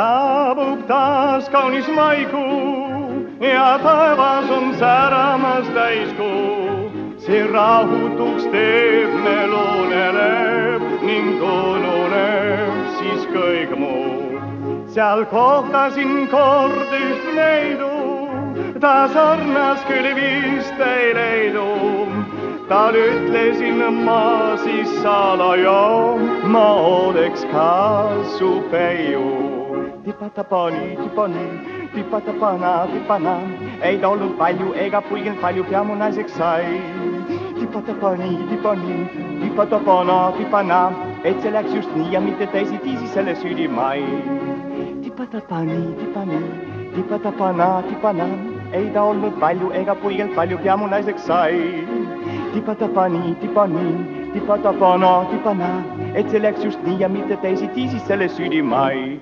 saabub taas kaunis maikuu ja taevas on säramas täiskuu. see rahutuks teeb, meluneb ning ununeb siis kõik muu. seal kohtasin kord üht neidu, ta sarnas küll vist ei leidu tal ütlesin ma siis salaja, ma oleks ka su peiu. tipatapani, tipani, tipatapana, tipana, ei ta olnud palju ega puigenud palju, pea mu naiseks sai. tipatapani, tipani, tipatapana, tipana, et see läks just nii ja mitte teisiti, siis selle süüdi ma ei. tipatapani, tipani, tipatapana, tipana, ei ta olnud palju ega puigenud palju, pea mu naiseks sai tipatapani, tipani, tipatapana, tipana, et see läks just nii ja mitte teisiti, siis selles süüdi ma ei.